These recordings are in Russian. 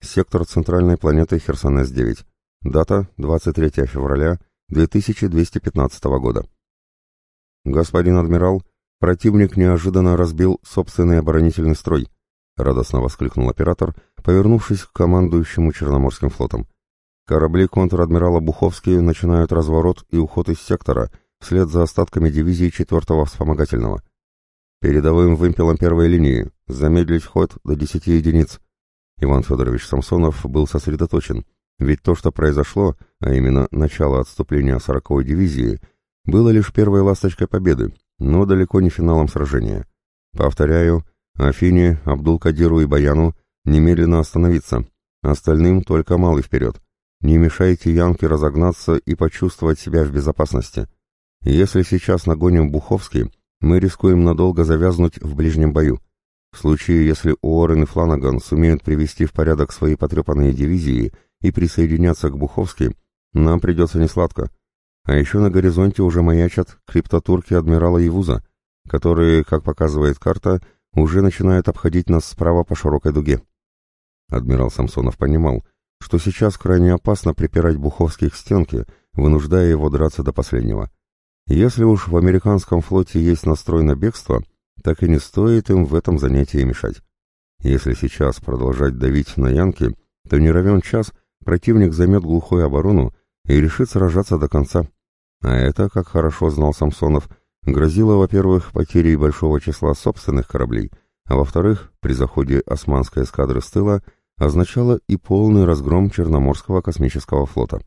Сектор центральной планеты Херсонес-9. Дата 23 февраля 2215 года. Господин адмирал, противник неожиданно разбил собственный оборонительный строй, радостно воскликнул оператор, повернувшись к командующему Черноморским флотом. Корабли контр-адмирала Буховский начинают разворот и уход из сектора, вслед за остатками дивизии 4-го вспомогательного. Передовым вымпелом первой линии, замедлить ход до 10 единиц, Иван Федорович Самсонов был сосредоточен, ведь то, что произошло, а именно начало отступления 40-й дивизии, было лишь первой ласточкой победы, но далеко не финалом сражения. Повторяю, Афине, Абдул-Кадиру и Баяну немедленно остановиться, остальным только малый вперед. Не мешайте Янке разогнаться и почувствовать себя в безопасности. Если сейчас нагоним Буховский, мы рискуем надолго завязнуть в ближнем бою. В случае, если Уоррен и Фланаган сумеют привести в порядок свои потрепанные дивизии и присоединяться к Буховски, нам придется несладко. А еще на горизонте уже маячат криптотурки адмирала Евуза, которые, как показывает карта, уже начинают обходить нас справа по широкой дуге. Адмирал Самсонов понимал, что сейчас крайне опасно припирать Буховский к стенке, вынуждая его драться до последнего. Если уж в американском флоте есть настрой на бегство — так и не стоит им в этом занятии мешать. Если сейчас продолжать давить на Янки, то не равен час противник займет глухую оборону и решит сражаться до конца. А это, как хорошо знал Самсонов, грозило, во-первых, потерей большого числа собственных кораблей, а во-вторых, при заходе османской эскадры с тыла означало и полный разгром Черноморского космического флота.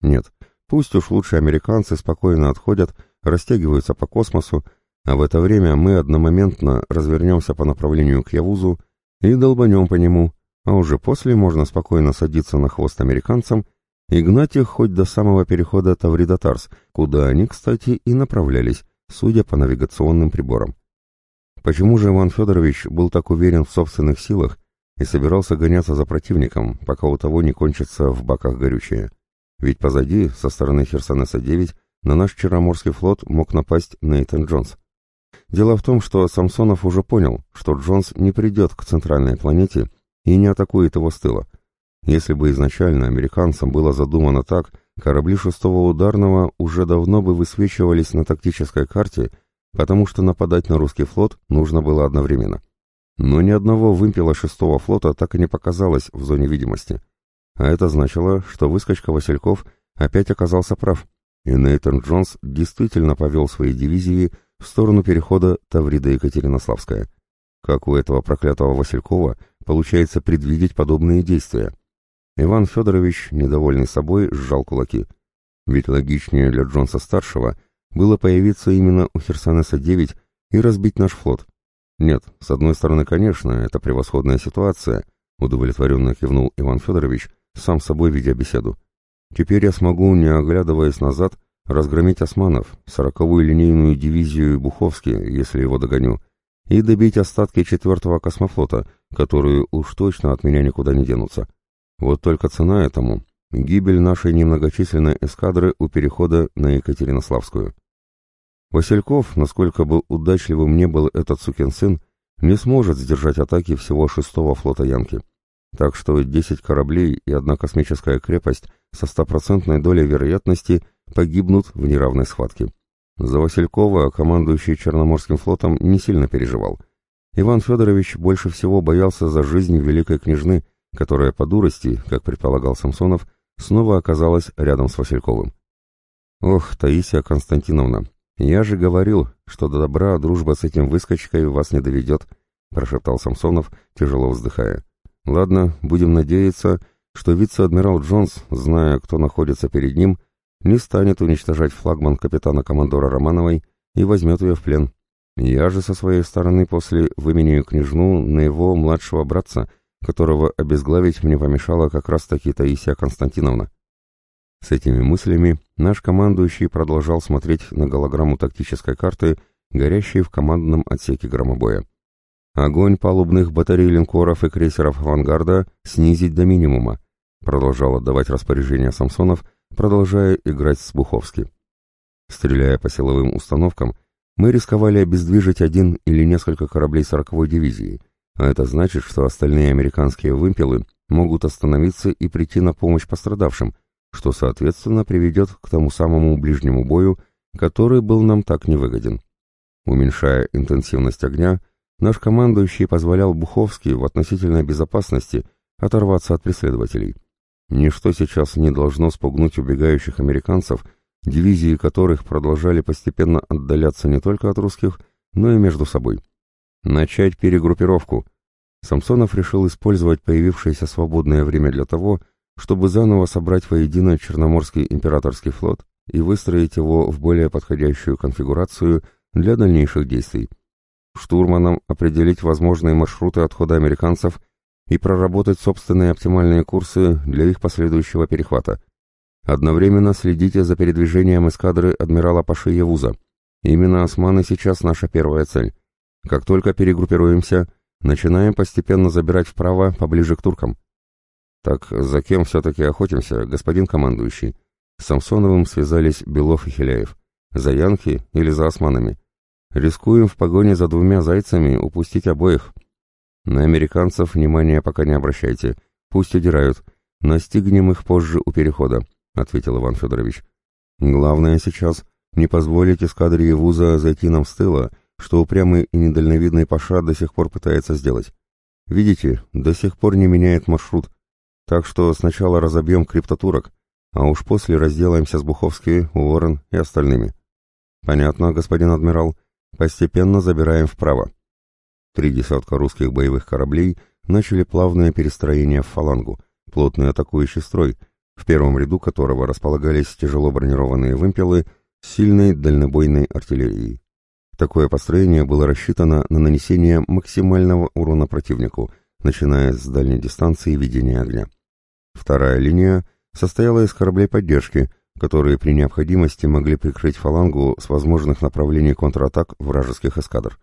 Нет, пусть уж лучше американцы спокойно отходят, растягиваются по космосу, а в это время мы одномоментно развернемся по направлению к Явузу и долбанем по нему, а уже после можно спокойно садиться на хвост американцам и гнать их хоть до самого перехода Тавридатарс, куда они, кстати, и направлялись, судя по навигационным приборам. Почему же Иван Федорович был так уверен в собственных силах и собирался гоняться за противником, пока у того не кончится в баках горючее? Ведь позади, со стороны Херсонеса-9, на наш Черноморский флот мог напасть Нейтан Джонс. Дело в том, что Самсонов уже понял, что Джонс не придет к центральной планете и не атакует его с тыла. Если бы изначально американцам было задумано так, корабли шестого ударного уже давно бы высвечивались на тактической карте, потому что нападать на русский флот нужно было одновременно. Но ни одного вымпела шестого флота так и не показалось в зоне видимости. А это значило, что выскочка Васильков опять оказался прав, и Нейтан Джонс действительно повел свои дивизии в сторону перехода Таврида-Екатеринославская. Как у этого проклятого Василькова получается предвидеть подобные действия? Иван Федорович, недовольный собой, сжал кулаки. Ведь логичнее для Джонса-старшего было появиться именно у Херсонеса-9 и разбить наш флот. Нет, с одной стороны, конечно, это превосходная ситуация, удовлетворенно кивнул Иван Федорович, сам собой ведя беседу. Теперь я смогу, не оглядываясь назад, разгромить османов, сороковую линейную дивизию Буховски, если его догоню, и добить остатки четвертого космофлота, которые уж точно от меня никуда не денутся. Вот только цена этому — гибель нашей немногочисленной эскадры у перехода на Екатеринославскую. Васильков, насколько бы удачливым не был этот сукин сын, не сможет сдержать атаки всего шестого флота Янки. Так что десять кораблей и одна космическая крепость со стопроцентной долей вероятности погибнут в неравной схватке. За Василькова командующий Черноморским флотом не сильно переживал. Иван Федорович больше всего боялся за жизнь великой княжны, которая по дурости, как предполагал Самсонов, снова оказалась рядом с Васильковым. «Ох, Таисия Константиновна, я же говорил, что до добра дружба с этим выскочкой вас не доведет», прошептал Самсонов, тяжело вздыхая. «Ладно, будем надеяться, что вице-адмирал Джонс, зная, кто находится перед ним, — не станет уничтожать флагман капитана-командора Романовой и возьмет ее в плен. Я же со своей стороны после выменяю княжну на его младшего братца, которого обезглавить мне помешала как раз-таки Таисия Константиновна. С этими мыслями наш командующий продолжал смотреть на голограмму тактической карты, горящей в командном отсеке громобоя. Огонь палубных батарей линкоров и крейсеров «Авангарда» снизить до минимума, продолжал отдавать распоряжение Самсонов, продолжая играть с Буховски. Стреляя по силовым установкам, мы рисковали обездвижить один или несколько кораблей сороковой дивизии, а это значит, что остальные американские вымпелы могут остановиться и прийти на помощь пострадавшим, что, соответственно, приведет к тому самому ближнему бою, который был нам так невыгоден. Уменьшая интенсивность огня, наш командующий позволял Буховски в относительной безопасности оторваться от преследователей. Ничто сейчас не должно спугнуть убегающих американцев, дивизии которых продолжали постепенно отдаляться не только от русских, но и между собой. Начать перегруппировку. Самсонов решил использовать появившееся свободное время для того, чтобы заново собрать воедино Черноморский императорский флот и выстроить его в более подходящую конфигурацию для дальнейших действий. Штурманам определить возможные маршруты отхода американцев и проработать собственные оптимальные курсы для их последующего перехвата. Одновременно следите за передвижением эскадры адмирала Паши Явуза. Именно османы сейчас наша первая цель. Как только перегруппируемся, начинаем постепенно забирать вправо, поближе к туркам. Так за кем все-таки охотимся, господин командующий? С Самсоновым связались Белов и Хиляев. За Янки или за османами? Рискуем в погоне за двумя зайцами упустить обоих. На американцев внимания пока не обращайте. Пусть удирают. Настигнем их позже у перехода, — ответил Иван Федорович. Главное сейчас не позволить эскадре вуза зайти нам с тыла, что упрямый и недальновидный Паша до сих пор пытается сделать. Видите, до сих пор не меняет маршрут. Так что сначала разобьем криптотурок, а уж после разделаемся с Буховски, Уоррен и остальными. Понятно, господин адмирал. Постепенно забираем вправо. Три десятка русских боевых кораблей начали плавное перестроение в фалангу, плотный атакующий строй, в первом ряду которого располагались тяжело бронированные вымпелы с сильной дальнобойной артиллерией. Такое построение было рассчитано на нанесение максимального урона противнику, начиная с дальней дистанции ведения огня. Вторая линия состояла из кораблей поддержки, которые при необходимости могли прикрыть фалангу с возможных направлений контратак вражеских эскадр.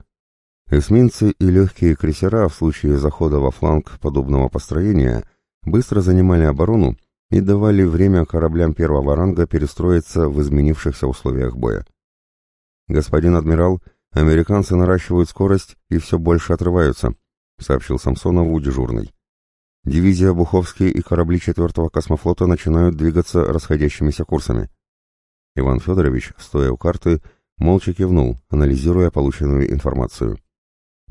Эсминцы и легкие крейсера в случае захода во фланг подобного построения быстро занимали оборону и давали время кораблям первого ранга перестроиться в изменившихся условиях боя. «Господин адмирал, американцы наращивают скорость и все больше отрываются», сообщил Самсонову дежурный. «Дивизия Буховский и корабли 4-го космофлота начинают двигаться расходящимися курсами». Иван Федорович, стоя у карты, молча кивнул, анализируя полученную информацию.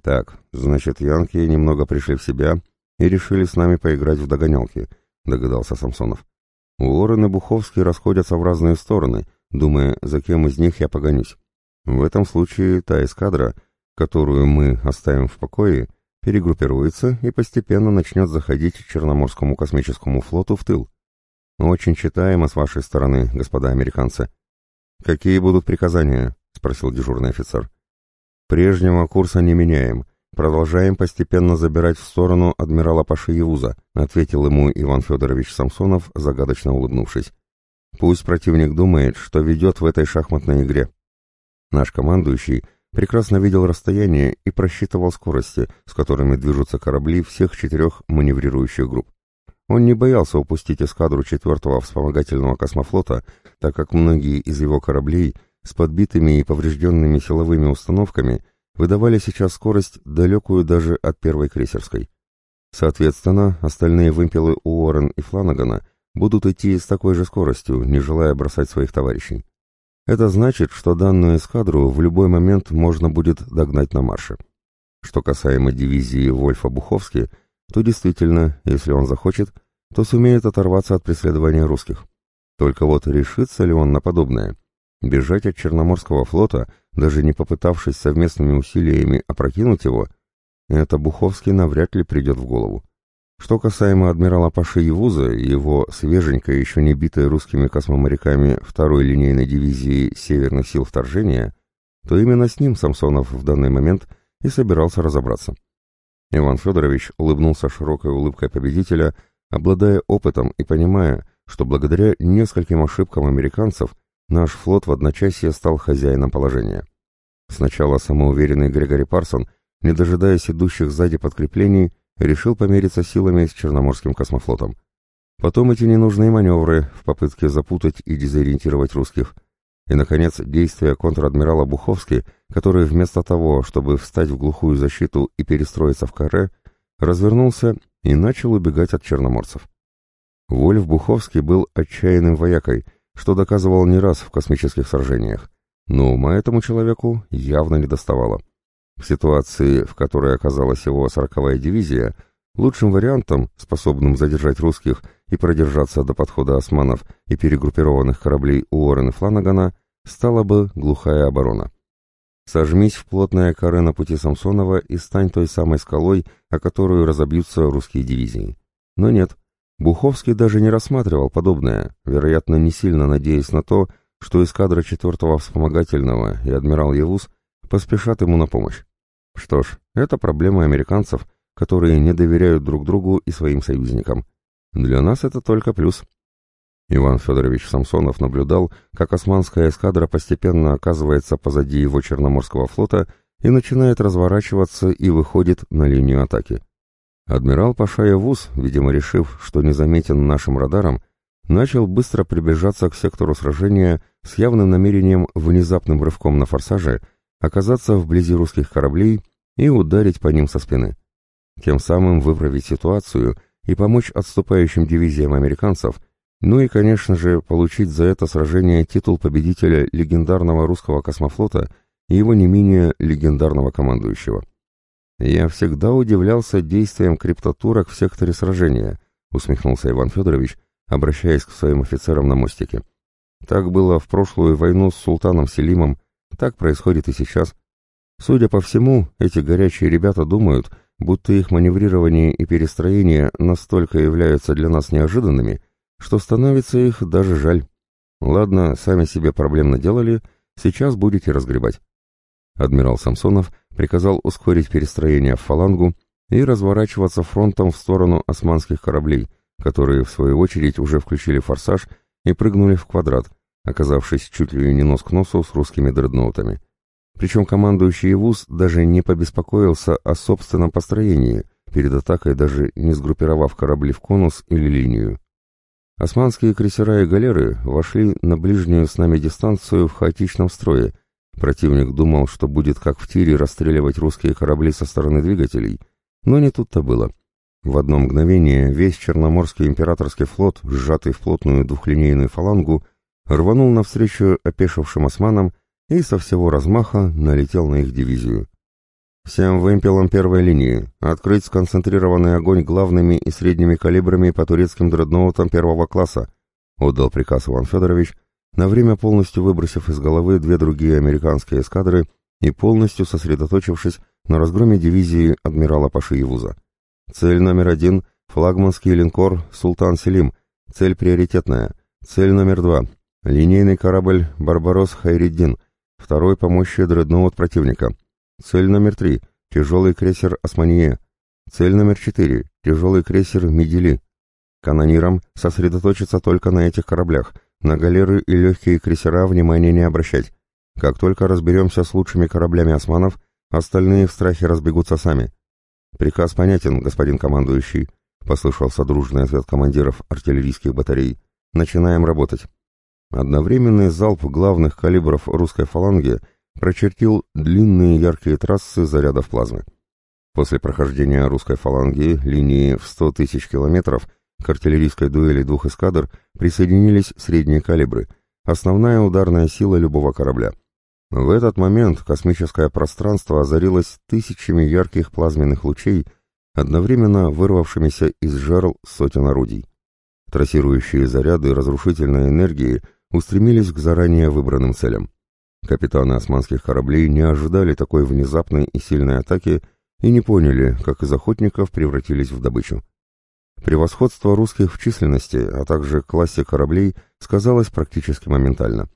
«Так, значит, янки немного пришли в себя и решили с нами поиграть в догонялки», — догадался Самсонов. Уоррен и Буховский расходятся в разные стороны, думая, за кем из них я погонюсь. В этом случае та эскадра, которую мы оставим в покое, перегруппируется и постепенно начнет заходить Черноморскому космическому флоту в тыл. Очень читаемо с вашей стороны, господа американцы. Какие будут приказания? спросил дежурный офицер. Прежнего курса не меняем. Продолжаем постепенно забирать в сторону адмирала Пашиевуза, ответил ему Иван Федорович Самсонов, загадочно улыбнувшись. Пусть противник думает, что ведет в этой шахматной игре. Наш командующий прекрасно видел расстояние и просчитывал скорости, с которыми движутся корабли всех четырех маневрирующих групп. Он не боялся упустить эскадру четвертого вспомогательного космофлота, так как многие из его кораблей с подбитыми и поврежденными силовыми установками выдавали сейчас скорость, далекую даже от первой крейсерской. Соответственно, остальные вымпелы Уоррен и Фланагана будут идти с такой же скоростью, не желая бросать своих товарищей. Это значит, что данную эскадру в любой момент можно будет догнать на марше. Что касаемо дивизии Вольфа Буховски, то действительно, если он захочет, то сумеет оторваться от преследования русских. Только вот решится ли он на подобное? Бежать от Черноморского флота, даже не попытавшись совместными усилиями опрокинуть его, это Буховский навряд ли придет в голову. Что касаемо адмирала Паши Евуза и его свеженькой, еще не битой русскими космоморяками второй линейной дивизии Северных сил вторжения, то именно с ним Самсонов в данный момент и собирался разобраться. Иван Федорович улыбнулся широкой улыбкой победителя, обладая опытом и понимая, что благодаря нескольким ошибкам американцев наш флот в одночасье стал хозяином положения. Сначала самоуверенный Грегори Парсон, не дожидаясь идущих сзади подкреплений, решил помериться силами с Черноморским космофлотом. Потом эти ненужные маневры в попытке запутать и дезориентировать русских. И, наконец, действия контр-адмирала Буховски, который вместо того, чтобы встать в глухую защиту и перестроиться в каре, развернулся и начал убегать от черноморцев. Вольф Буховский был отчаянным воякой, что доказывал не раз в космических сражениях, но ума этому человеку явно не доставало. В ситуации, в которой оказалась его сороковая дивизия, лучшим вариантом, способным задержать русских и продержаться до подхода османов и перегруппированных кораблей Уоррен и Фланагана, стала бы глухая оборона. Сожмись в плотное коре на пути Самсонова и стань той самой скалой, о которую разобьются русские дивизии. Но нет, Буховский даже не рассматривал подобное, вероятно, не сильно надеясь на то, что эскадра 4-го вспомогательного и адмирал Евус поспешат ему на помощь. Что ж, это проблема американцев, которые не доверяют друг другу и своим союзникам. Для нас это только плюс. Иван Федорович Самсонов наблюдал, как османская эскадра постепенно оказывается позади его Черноморского флота и начинает разворачиваться и выходит на линию атаки. Адмирал Паша Явуз, видимо решив, что не заметен нашим радаром, начал быстро приближаться к сектору сражения с явным намерением внезапным рывком на форсаже оказаться вблизи русских кораблей и ударить по ним со спины. Тем самым выправить ситуацию и помочь отступающим дивизиям американцев, ну и, конечно же, получить за это сражение титул победителя легендарного русского космофлота и его не менее легендарного командующего. «Я всегда удивлялся действиям криптотурок в секторе сражения», усмехнулся Иван Федорович, обращаясь к своим офицерам на мостике. «Так было в прошлую войну с султаном Селимом, так происходит и сейчас. Судя по всему, эти горячие ребята думают, будто их маневрирование и перестроение настолько являются для нас неожиданными, что становится их даже жаль. Ладно, сами себе проблем наделали, сейчас будете разгребать». Адмирал Самсонов приказал ускорить перестроение в фалангу и разворачиваться фронтом в сторону османских кораблей, которые, в свою очередь, уже включили форсаж и прыгнули в квадрат, оказавшись чуть ли не нос к носу с русскими дредноутами. Причем командующий ВУЗ даже не побеспокоился о собственном построении, перед атакой даже не сгруппировав корабли в конус или линию. Османские крейсера и галеры вошли на ближнюю с нами дистанцию в хаотичном строе, Противник думал, что будет как в тире расстреливать русские корабли со стороны двигателей, но не тут-то было. В одно мгновение весь Черноморский императорский флот, сжатый в плотную двухлинейную фалангу, рванул навстречу опешившим османам и со всего размаха налетел на их дивизию. «Всем вымпелам первой линии открыть сконцентрированный огонь главными и средними калибрами по турецким дредноутам первого класса», отдал приказ Иван Федорович, на время полностью выбросив из головы две другие американские эскадры и полностью сосредоточившись на разгроме дивизии адмирала Пашиевуза. Цель номер один – флагманский линкор «Султан Селим», цель приоритетная. Цель номер два – линейный корабль «Барбарос Хайриддин», второй по мощи дредноут противника. Цель номер три – тяжелый крейсер «Османие». Цель номер четыре – тяжелый крейсер «Медили». Канонирам сосредоточиться только на этих кораблях – на галеры и легкие крейсера внимания не обращать. Как только разберемся с лучшими кораблями османов, остальные в страхе разбегутся сами. Приказ понятен, господин командующий, послышался дружный ответ командиров артиллерийских батарей. Начинаем работать. Одновременный залп главных калибров русской фаланги прочертил длинные яркие трассы зарядов плазмы. После прохождения русской фаланги линии в 100 тысяч километров к артиллерийской дуэли двух эскадр присоединились средние калибры, основная ударная сила любого корабля. В этот момент космическое пространство озарилось тысячами ярких плазменных лучей, одновременно вырвавшимися из жерл сотен орудий. Трассирующие заряды разрушительной энергии устремились к заранее выбранным целям. Капитаны османских кораблей не ожидали такой внезапной и сильной атаки и не поняли, как из охотников превратились в добычу. Превосходство русских в численности, а также классе кораблей сказалось практически моментально.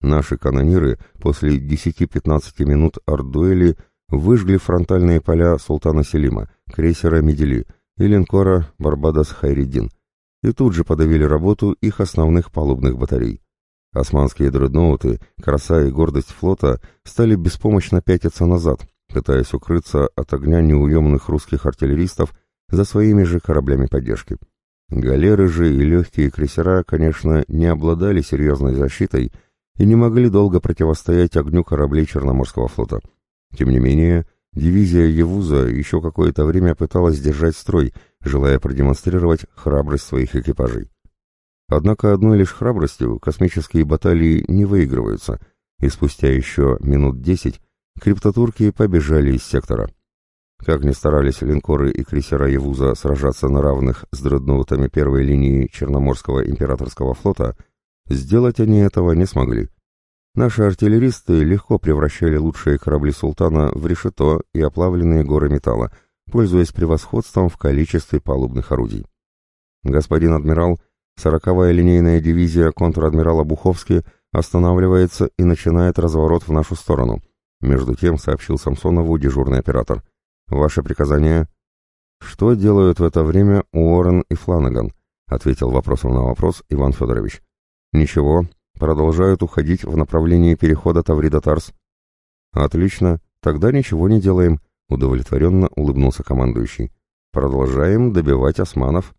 Наши канониры после 10-15 минут арт-дуэли выжгли фронтальные поля Султана Селима, крейсера Медели и линкора Барбадос Хайриддин, и тут же подавили работу их основных палубных батарей. Османские дредноуты, краса и гордость флота стали беспомощно пятиться назад, пытаясь укрыться от огня неуемных русских артиллеристов за своими же кораблями поддержки. Галеры же и легкие крейсера, конечно, не обладали серьезной защитой и не могли долго противостоять огню кораблей Черноморского флота. Тем не менее, дивизия Евуза еще какое-то время пыталась держать строй, желая продемонстрировать храбрость своих экипажей. Однако одной лишь храбростью космические баталии не выигрываются, и спустя еще минут десять криптотурки побежали из сектора. Как ни старались линкоры и крейсера Евуза сражаться на равных с дредноутами первой линии Черноморского императорского флота, сделать они этого не смогли. Наши артиллеристы легко превращали лучшие корабли султана в решето и оплавленные горы металла, пользуясь превосходством в количестве палубных орудий. Господин адмирал, сороковая линейная дивизия контр-адмирала Буховски останавливается и начинает разворот в нашу сторону. Между тем сообщил Самсонову дежурный оператор. «Ваше приказание?» «Что делают в это время Уоррен и Фланаган?» — ответил вопросом на вопрос Иван Федорович. «Ничего, продолжают уходить в направлении перехода Таврида-Тарс». «Отлично, тогда ничего не делаем», — удовлетворенно улыбнулся командующий. «Продолжаем добивать османов».